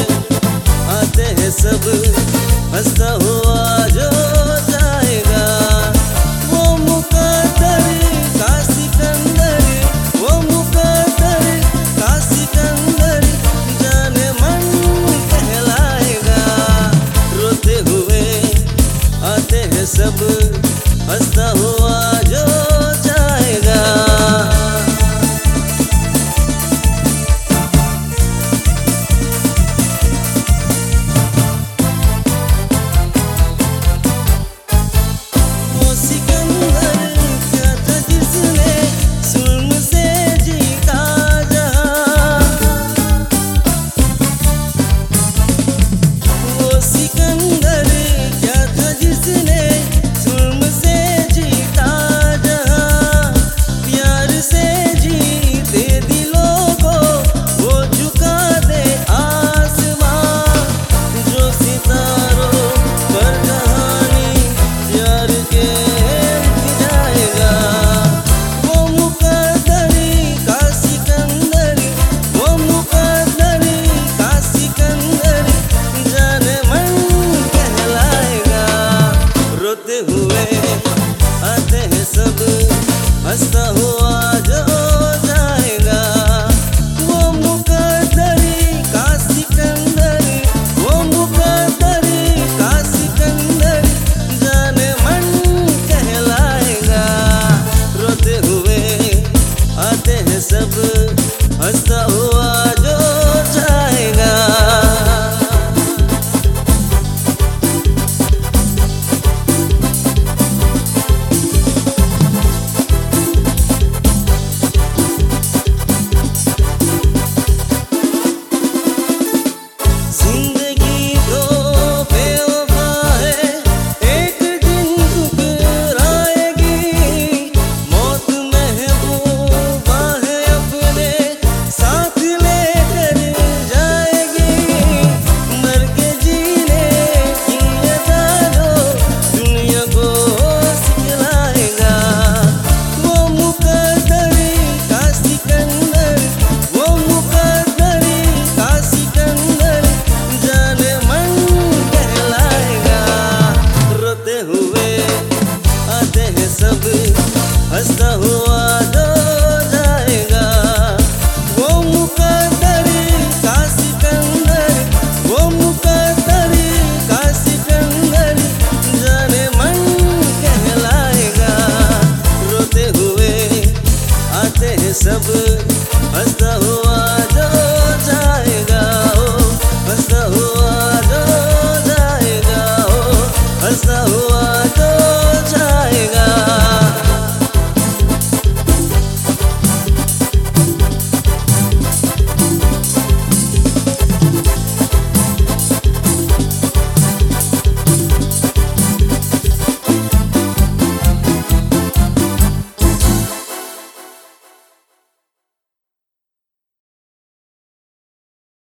आते हैं सब सब हंसता हुआ